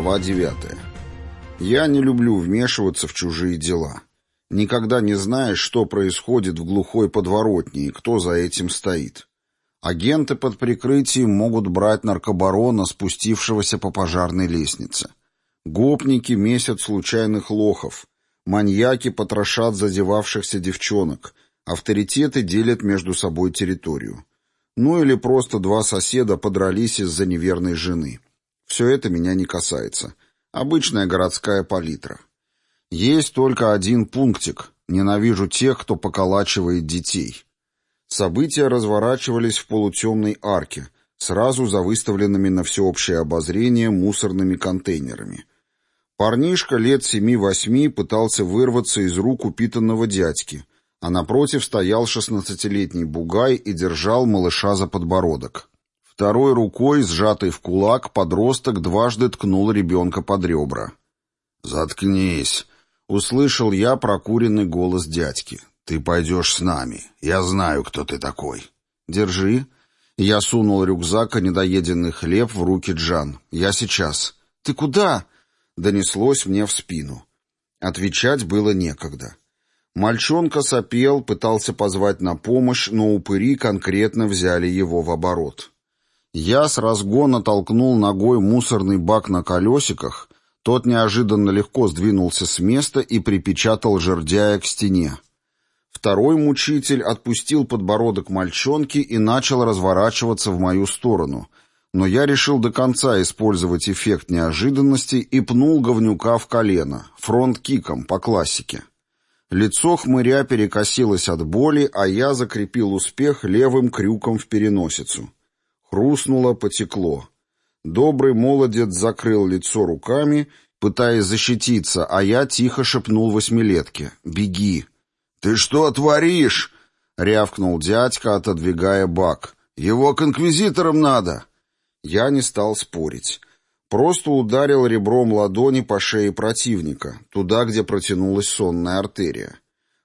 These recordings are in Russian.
Глава 9. Я не люблю вмешиваться в чужие дела. Никогда не знаешь, что происходит в глухой подворотне и кто за этим стоит. Агенты под прикрытием могут брать наркобарона, спустившегося по пожарной лестнице. Гопники месят случайных лохов. Маньяки потрошат задевавшихся девчонок. Авторитеты делят между собой территорию. Ну или просто два соседа подрались из-за неверной жены. Все это меня не касается. Обычная городская палитра. Есть только один пунктик. Ненавижу тех, кто поколачивает детей. События разворачивались в полутемной арке, сразу за выставленными на всеобщее обозрение мусорными контейнерами. Парнишка лет семи-восьми пытался вырваться из рук упитанного дядьки, а напротив стоял шестнадцатилетний бугай и держал малыша за подбородок. Второй рукой, сжатой в кулак, подросток дважды ткнул ребенка под ребра. «Заткнись!» — услышал я прокуренный голос дядьки. «Ты пойдешь с нами. Я знаю, кто ты такой». «Держи». Я сунул рюкзак и недоеденный хлеб в руки Джан. «Я сейчас». «Ты куда?» — донеслось мне в спину. Отвечать было некогда. Мальчонка сопел, пытался позвать на помощь, но упыри конкретно взяли его в оборот. Я с разгона толкнул ногой мусорный бак на колесиках, тот неожиданно легко сдвинулся с места и припечатал жердяя к стене. Второй мучитель отпустил подбородок мальчонки и начал разворачиваться в мою сторону, но я решил до конца использовать эффект неожиданности и пнул говнюка в колено, фронт-киком по классике. Лицо хмыря перекосилось от боли, а я закрепил успех левым крюком в переносицу. Хрустнуло, потекло. Добрый молодец закрыл лицо руками, пытаясь защититься, а я тихо шепнул восьмилетке «Беги!» «Ты что творишь?» — рявкнул дядька, отодвигая бак. «Его к инквизиторам надо!» Я не стал спорить. Просто ударил ребром ладони по шее противника, туда, где протянулась сонная артерия.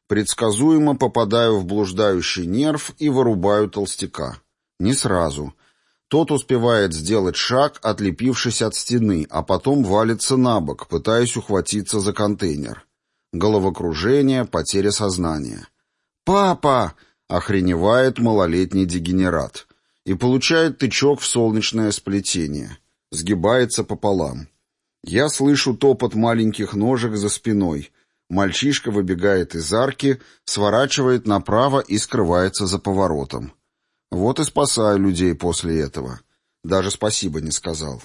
Предсказуемо попадаю в блуждающий нерв и вырубаю толстяка. Не сразу — тот успевает сделать шаг, отлепившись от стены, а потом валится на бок, пытаясь ухватиться за контейнер. Головокружение, потеря сознания. «Папа!» — охреневает малолетний дегенерат. И получает тычок в солнечное сплетение. Сгибается пополам. Я слышу топот маленьких ножек за спиной. Мальчишка выбегает из арки, сворачивает направо и скрывается за поворотом. Вот и спасаю людей после этого. Даже спасибо не сказал.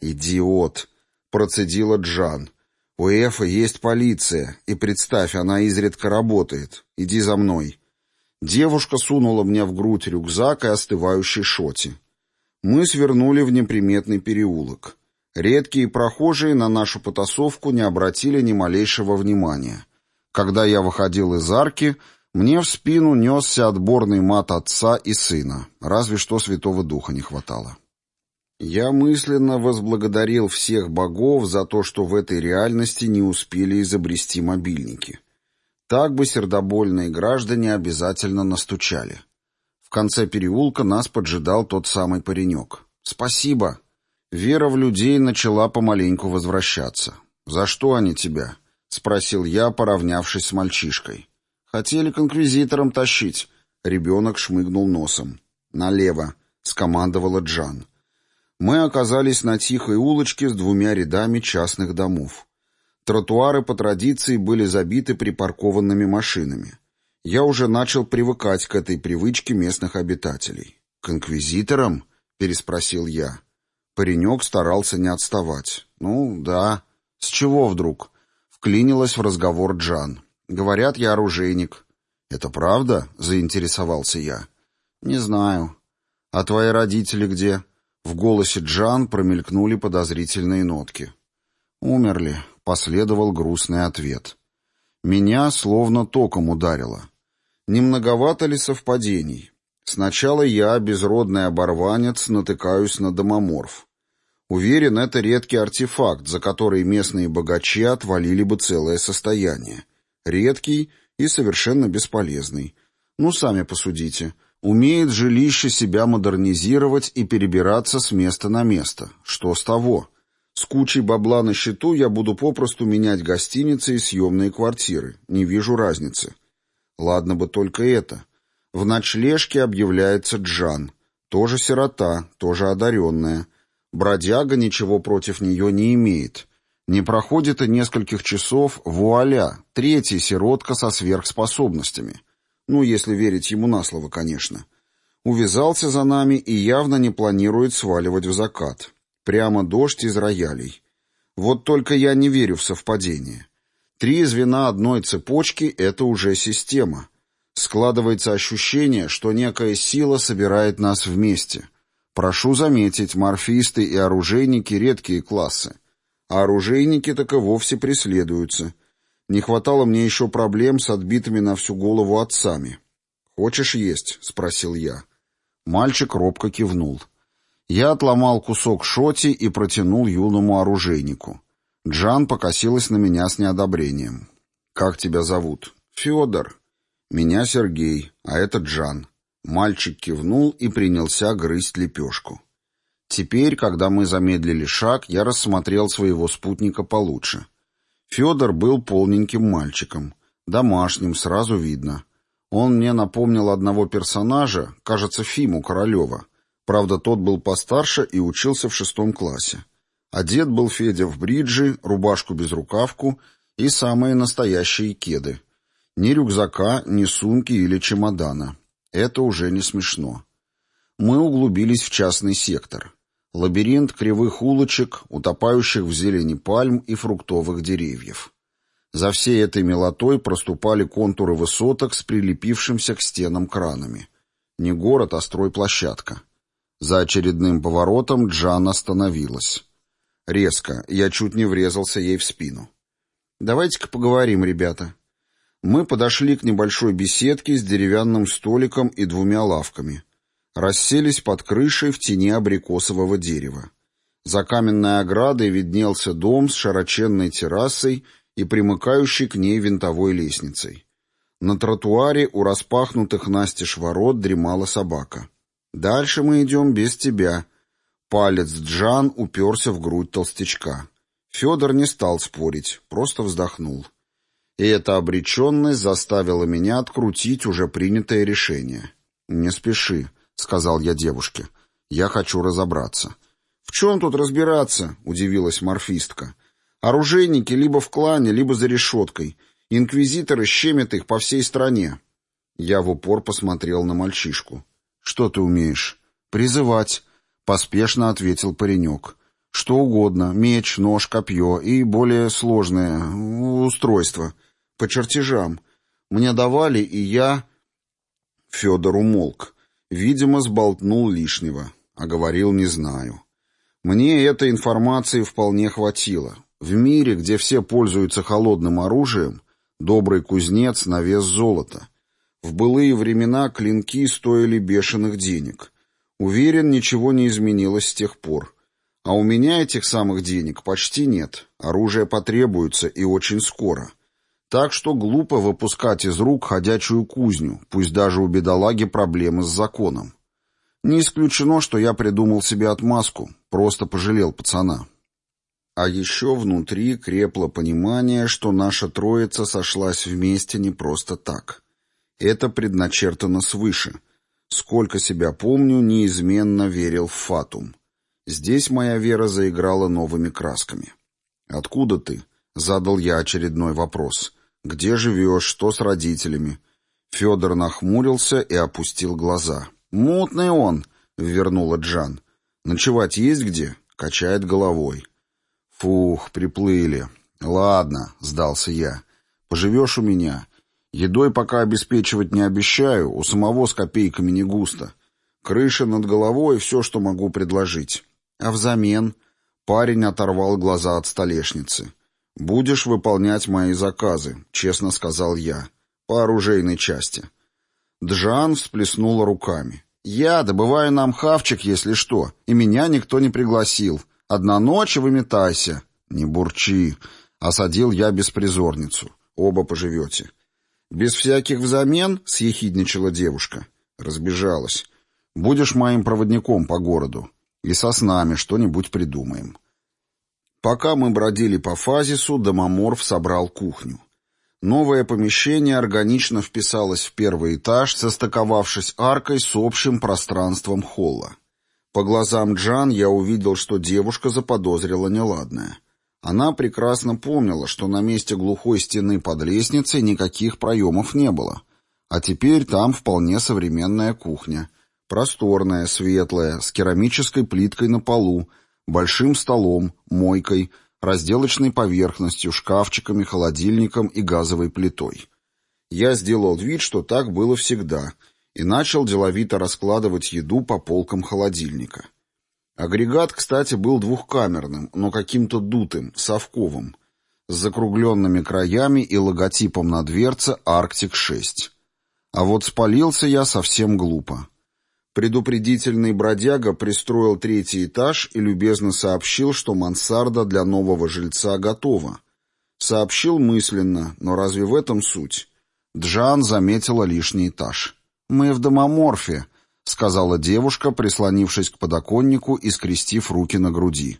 «Идиот!» — процедила Джан. «У Эфа есть полиция, и представь, она изредка работает. Иди за мной». Девушка сунула мне в грудь рюкзак и остывающий шоти. Мы свернули в неприметный переулок. Редкие прохожие на нашу потасовку не обратили ни малейшего внимания. Когда я выходил из арки, мне в спину несся отборный мат отца и сына, разве что Святого Духа не хватало. Я мысленно возблагодарил всех богов за то, что в этой реальности не успели изобрести мобильники. Так бы сердобольные граждане обязательно настучали. В конце переулка нас поджидал тот самый паренек. «Спасибо!» Вера в людей начала помаленьку возвращаться. «За что они тебя?» — спросил я, поравнявшись с мальчишкой. Хотели к инквизиторам тащить. Ребенок шмыгнул носом. «Налево», — скомандовала Джан. Мы оказались на тихой улочке с двумя рядами частных домов. Тротуары по традиции были забиты припаркованными машинами. Я уже начал привыкать к этой привычке местных обитателей. «К инквизиторам?» — переспросил я. Паренек старался не отставать. «Ну, да. С чего вдруг?» — вклинилась в разговор Джан. Говорят, я оружейник. Это правда? Заинтересовался я. Не знаю. А твои родители где? В голосе Джан промелькнули подозрительные нотки. Умерли, последовал грустный ответ. Меня словно током ударило. Не многовато ли совпадений? Сначала я, безродный оборванец, натыкаюсь на домоморф. Уверен, это редкий артефакт, за который местные богачи отвалили бы целое состояние. Редкий и совершенно бесполезный. Ну, сами посудите. Умеет жилище себя модернизировать и перебираться с места на место. Что с того? С кучей бабла на счету я буду попросту менять гостиницы и съемные квартиры. Не вижу разницы. Ладно бы только это. В ночлежке объявляется Джан. Тоже сирота, тоже одаренная. Бродяга ничего против нее не имеет. Не проходит и нескольких часов, вуаля, третий сиротка со сверхспособностями. Ну, если верить ему на слово, конечно. Увязался за нами и явно не планирует сваливать в закат. Прямо дождь из роялей. Вот только я не верю в совпадение. Три звена одной цепочки — это уже система. Складывается ощущение, что некая сила собирает нас вместе. Прошу заметить, морфисты и оружейники — редкие классы. А оружейники так и вовсе преследуются. Не хватало мне еще проблем с отбитыми на всю голову отцами. «Хочешь есть?» — спросил я. Мальчик робко кивнул. Я отломал кусок шоти и протянул юному оружейнику. Джан покосилась на меня с неодобрением. «Как тебя зовут?» «Федор». «Меня Сергей, а это Джан». Мальчик кивнул и принялся грызть лепешку. Теперь, когда мы замедлили шаг, я рассмотрел своего спутника получше. Федор был полненьким мальчиком. Домашним, сразу видно. Он мне напомнил одного персонажа, кажется, Фиму Королева — Правда, тот был постарше и учился в шестом классе. Одет был Федя в бриджи, рубашку без рукавку и самые настоящие кеды. Ни рюкзака, ни сумки или чемодана. Это уже не смешно. Мы углубились в частный сектор. Лабиринт кривых улочек, утопающих в зелени пальм и фруктовых деревьев. За всей этой мелотой проступали контуры высоток с прилепившимся к стенам кранами. Не город, а стройплощадка. За очередным поворотом Джан остановилась. Резко, я чуть не врезался ей в спину. «Давайте-ка поговорим, ребята». Мы подошли к небольшой беседке с деревянным столиком и двумя лавками. Расселись под крышей в тени абрикосового дерева. За каменной оградой виднелся дом с широченной террасой и примыкающей к ней винтовой лестницей. На тротуаре у распахнутых настежь ворот дремала собака. Дальше мы идем без тебя. Палец Джан уперся в грудь толстячка. Федор не стал спорить, просто вздохнул. И эта обреченность заставила меня открутить уже принятое решение. «Не спеши», — сказал я девушке. «Я хочу разобраться». «В чем тут разбираться?» — удивилась морфистка. «Оружейники либо в клане, либо за решеткой. Инквизиторы щемят их по всей стране». Я в упор посмотрел на мальчишку. «Что ты умеешь?» «Призывать», — поспешно ответил паренек. «Что угодно. Меч, нож, копье и более сложное устройство. По чертежам. Мне давали, и я...» Федор умолк. Видимо, сболтнул лишнего, а говорил «не знаю». Мне этой информации вполне хватило. В мире, где все пользуются холодным оружием, добрый кузнец на вес золота — в былые времена клинки стоили бешеных денег. Уверен, ничего не изменилось с тех пор. А у меня этих самых денег почти нет. Оружие потребуется и очень скоро. Так что глупо выпускать из рук ходячую кузню, пусть даже у бедолаги проблемы с законом. Не исключено, что я придумал себе отмазку, просто пожалел пацана. А еще внутри крепло понимание, что наша троица сошлась вместе не просто так. Это предначертано свыше. Сколько себя помню, неизменно верил в фатум. Здесь моя вера заиграла новыми красками. «Откуда ты?» — задал я очередной вопрос. «Где живешь? Что с родителями?» Федор нахмурился и опустил глаза. «Мутный он!» — вернула Джан. «Ночевать есть где?» — качает головой. «Фух, приплыли. Ладно», — сдался я. «Поживешь у меня. Едой пока обеспечивать не обещаю, у самого с копейками не густо. Крыша над головой — все, что могу предложить. А взамен парень оторвал глаза от столешницы. «Будешь выполнять мои заказы», — честно сказал я, — «по оружейной части». Джан всплеснула руками. «Я добываю нам хавчик, если что, и меня никто не пригласил. Одна ночь и выметайся». «Не бурчи», — осадил я беспризорницу. «Оба поживете». «Без всяких взамен?» — съехидничала девушка. Разбежалась. «Будешь моим проводником по городу. И со снами что-нибудь придумаем». Пока мы бродили по фазису, домоморф собрал кухню. Новое помещение органично вписалось в первый этаж, состыковавшись аркой с общим пространством холла. По глазам Джан я увидел, что девушка заподозрила неладное. Она прекрасно помнила, что на месте глухой стены под лестницей никаких проемов не было. А теперь там вполне современная кухня. Просторная, светлая, с керамической плиткой на полу, большим столом, мойкой, разделочной поверхностью, шкафчиками, холодильником и газовой плитой. Я сделал вид, что так было всегда, и начал деловито раскладывать еду по полкам холодильника. Агрегат, кстати, был двухкамерным, но каким-то дутым, совковым, с закругленными краями и логотипом на дверце «Арктик-6». А вот спалился я совсем глупо. Предупредительный бродяга пристроил третий этаж и любезно сообщил, что мансарда для нового жильца готова. Сообщил мысленно, но разве в этом суть? Джан заметила лишний этаж. «Мы в домоморфе», — сказала девушка, прислонившись к подоконнику и скрестив руки на груди.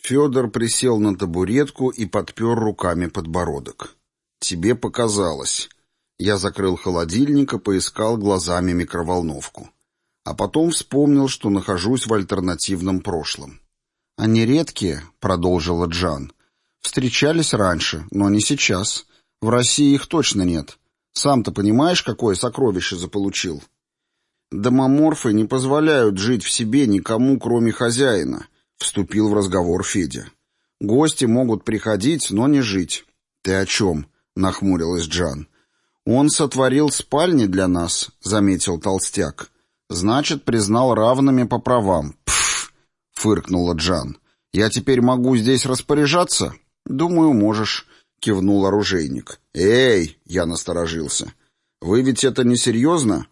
Федор присел на табуретку и подпер руками подбородок. «Тебе показалось». Я закрыл холодильник и поискал глазами микроволновку. А потом вспомнил, что нахожусь в альтернативном прошлом. «Они редкие», — продолжила Джан. «Встречались раньше, но не сейчас. В России их точно нет. Сам-то понимаешь, какое сокровище заполучил?» «Домоморфы не позволяют жить в себе никому, кроме хозяина», — вступил в разговор Федя. «Гости могут приходить, но не жить». «Ты о чем?» — нахмурилась Джан. «Он сотворил спальни для нас», — заметил толстяк. «Значит, признал равными по правам». «Пф!» — фыркнула Джан. «Я теперь могу здесь распоряжаться?» «Думаю, можешь», — кивнул оружейник. «Эй!» — я насторожился. «Вы ведь это несерьезно?»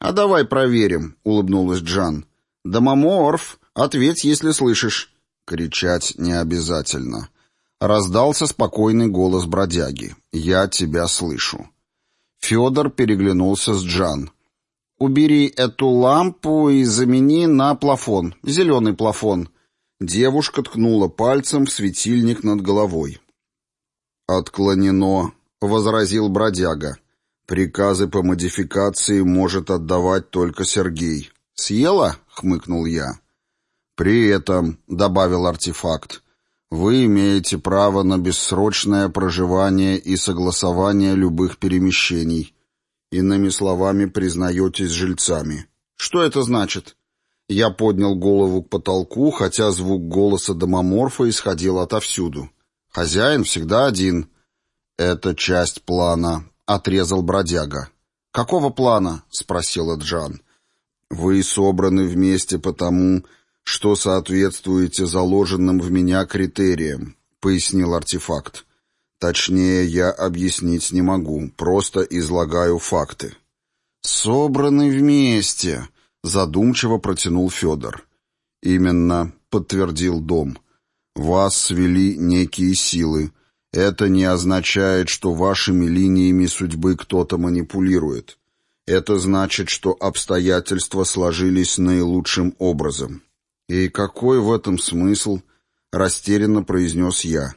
«А давай проверим», — улыбнулась Джан. «Домоморф, ответь, если слышишь». Кричать не обязательно. Раздался спокойный голос бродяги. «Я тебя слышу». Федор переглянулся с Джан. «Убери эту лампу и замени на плафон, зеленый плафон». Девушка ткнула пальцем в светильник над головой. «Отклонено», — возразил бродяга. «Приказы по модификации может отдавать только Сергей». «Съела?» — хмыкнул я. «При этом», — добавил артефакт, вы имеете право на бессрочное проживание и согласование любых перемещений. Иными словами, признаетесь жильцами. Что это значит? Я поднял голову к потолку, хотя звук голоса домоморфа исходил отовсюду. Хозяин всегда один. Это часть плана, отрезал бродяга. Какого плана? спросила Джан. Вы собраны вместе потому, что соответствуете заложенным в меня критериям», — пояснил артефакт. «Точнее, я объяснить не могу, просто излагаю факты». «Собраны вместе», — задумчиво протянул Федор. «Именно», — подтвердил дом. «Вас свели некие силы. Это не означает, что вашими линиями судьбы кто-то манипулирует. Это значит, что обстоятельства сложились наилучшим образом. «И какой в этом смысл?» — растерянно произнес я.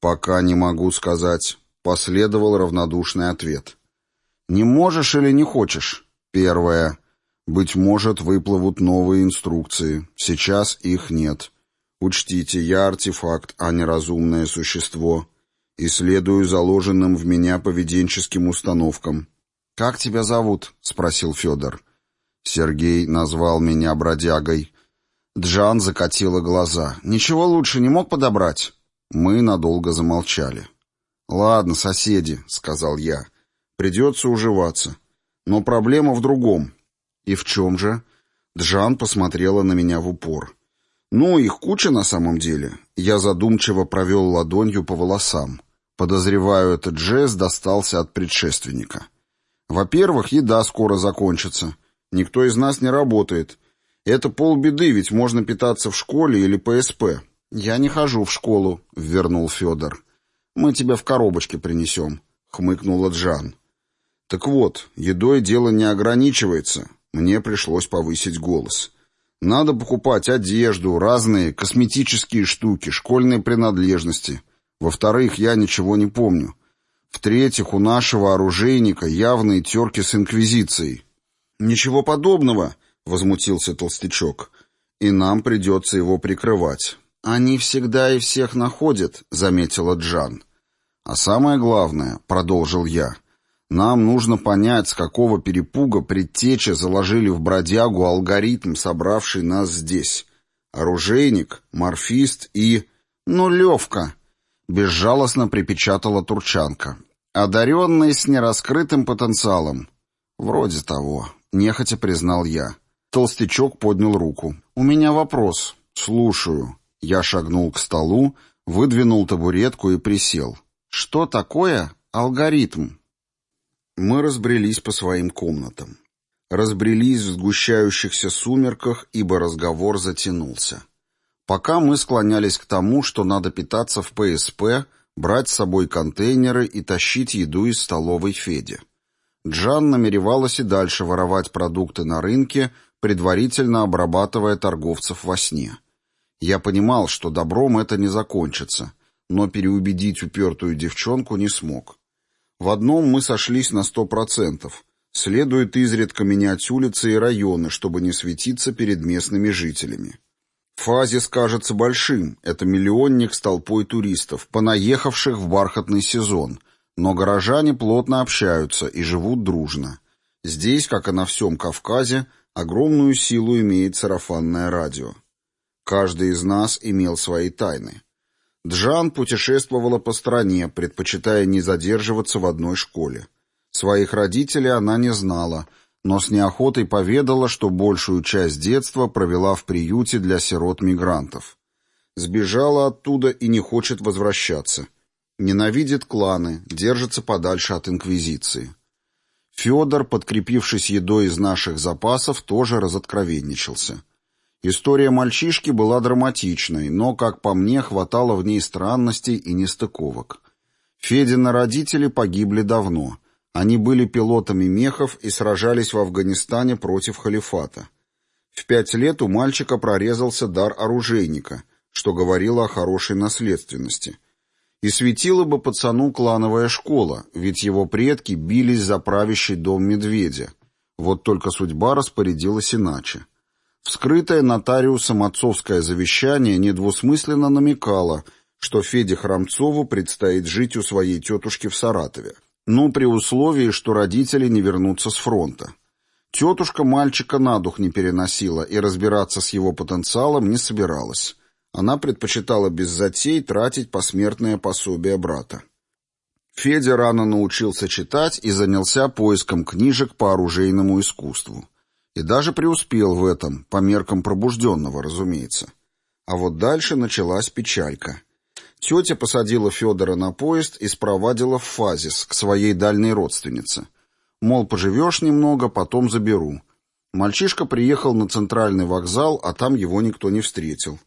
«Пока не могу сказать», — последовал равнодушный ответ. «Не можешь или не хочешь?» «Первое. Быть может, выплывут новые инструкции. Сейчас их нет. Учтите, я артефакт, а не разумное существо. И следую заложенным в меня поведенческим установкам». «Как тебя зовут?» — спросил Федор. Сергей назвал меня бродягой, Джан закатила глаза. «Ничего лучше не мог подобрать?» Мы надолго замолчали. «Ладно, соседи», — сказал я. «Придется уживаться. Но проблема в другом». «И в чем же?» Джан посмотрела на меня в упор. «Ну, их куча на самом деле». Я задумчиво провел ладонью по волосам. Подозреваю, этот жест достался от предшественника. «Во-первых, еда скоро закончится. Никто из нас не работает». Это полбеды, ведь можно питаться в школе или ПСП. Я не хожу в школу, вернул Федор. Мы тебя в коробочке принесем, хмыкнула Джан. Так вот, едой дело не ограничивается. Мне пришлось повысить голос. Надо покупать одежду, разные косметические штуки, школьные принадлежности. Во-вторых, я ничего не помню. В-третьих, у нашего оружейника явные терки с Инквизицией. «Ничего подобного», — возмутился толстячок. «И нам придется его прикрывать». «Они всегда и всех находят», — заметила Джан. «А самое главное», — продолжил я, — «нам нужно понять, с какого перепуга предтечи заложили в бродягу алгоритм, собравший нас здесь. Оружейник, морфист и... нулевка», — безжалостно припечатала Турчанка. «Одаренный с нераскрытым потенциалом». «Вроде того», — нехотя признал я. Толстячок поднял руку. «У меня вопрос». «Слушаю». Я шагнул к столу, выдвинул табуретку и присел. «Что такое алгоритм?» Мы разбрелись по своим комнатам. Разбрелись в сгущающихся сумерках, ибо разговор затянулся. Пока мы склонялись к тому, что надо питаться в ПСП, брать с собой контейнеры и тащить еду из столовой Феди. Джан намеревалась и дальше воровать продукты на рынке, предварительно обрабатывая торговцев во сне. Я понимал, что добром это не закончится, но переубедить упертую девчонку не смог. В одном мы сошлись на сто процентов. Следует изредка менять улицы и районы, чтобы не светиться перед местными жителями. Фазис кажется большим, это миллионник с толпой туристов, понаехавших в бархатный сезон, но горожане плотно общаются и живут дружно. Здесь, как и на всем Кавказе, огромную силу имеет сарафанное радио. Каждый из нас имел свои тайны. Джан путешествовала по стране, предпочитая не задерживаться в одной школе. Своих родителей она не знала, но с неохотой поведала, что большую часть детства провела в приюте для сирот-мигрантов. Сбежала оттуда и не хочет возвращаться. Ненавидит кланы, держится подальше от инквизиции. Федор, подкрепившись едой из наших запасов, тоже разоткровенничался. История мальчишки была драматичной, но, как по мне, хватало в ней странностей и нестыковок. Федины родители погибли давно. Они были пилотами мехов и сражались в Афганистане против халифата. В пять лет у мальчика прорезался дар оружейника, что говорило о хорошей наследственности. И светила бы пацану клановая школа, ведь его предки бились за правящий дом медведя. Вот только судьба распорядилась иначе. Вскрытое нотариусом отцовское завещание недвусмысленно намекало, что Феде Храмцову предстоит жить у своей тетушки в Саратове. Ну, при условии, что родители не вернутся с фронта. Тетушка мальчика на дух не переносила и разбираться с его потенциалом не собиралась. Она предпочитала без затей тратить посмертное пособие брата. Федя рано научился читать и занялся поиском книжек по оружейному искусству. И даже преуспел в этом, по меркам пробужденного, разумеется. А вот дальше началась печалька. Тетя посадила Федора на поезд и спровадила в Фазис, к своей дальней родственнице. Мол, поживешь немного, потом заберу. Мальчишка приехал на центральный вокзал, а там его никто не встретил.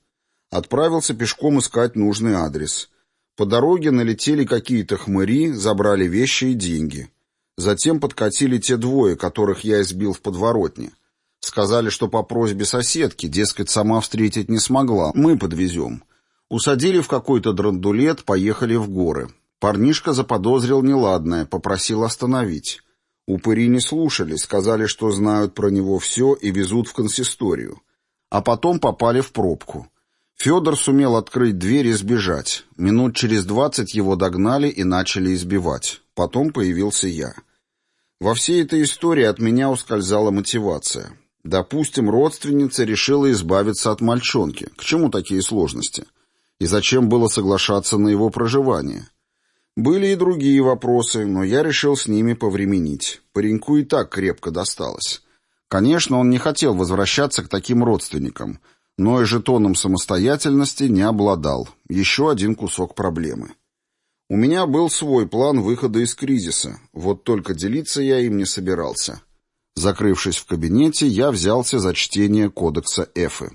Отправился пешком искать нужный адрес. По дороге налетели какие-то хмыри, забрали вещи и деньги. Затем подкатили те двое, которых я избил в подворотне. Сказали, что по просьбе соседки, дескать, сама встретить не смогла, мы подвезем. Усадили в какой-то драндулет, поехали в горы. Парнишка заподозрил неладное, попросил остановить. Упыри не слушали, сказали, что знают про него все и везут в консисторию. А потом попали в пробку. Федор сумел открыть дверь и сбежать. Минут через двадцать его догнали и начали избивать. Потом появился я. Во всей этой истории от меня ускользала мотивация. Допустим, родственница решила избавиться от мальчонки. К чему такие сложности? И зачем было соглашаться на его проживание? Были и другие вопросы, но я решил с ними повременить. Пареньку и так крепко досталось. Конечно, он не хотел возвращаться к таким родственникам, но и жетоном самостоятельности не обладал. Еще один кусок проблемы. У меня был свой план выхода из кризиса, вот только делиться я им не собирался. Закрывшись в кабинете, я взялся за чтение кодекса Эфы.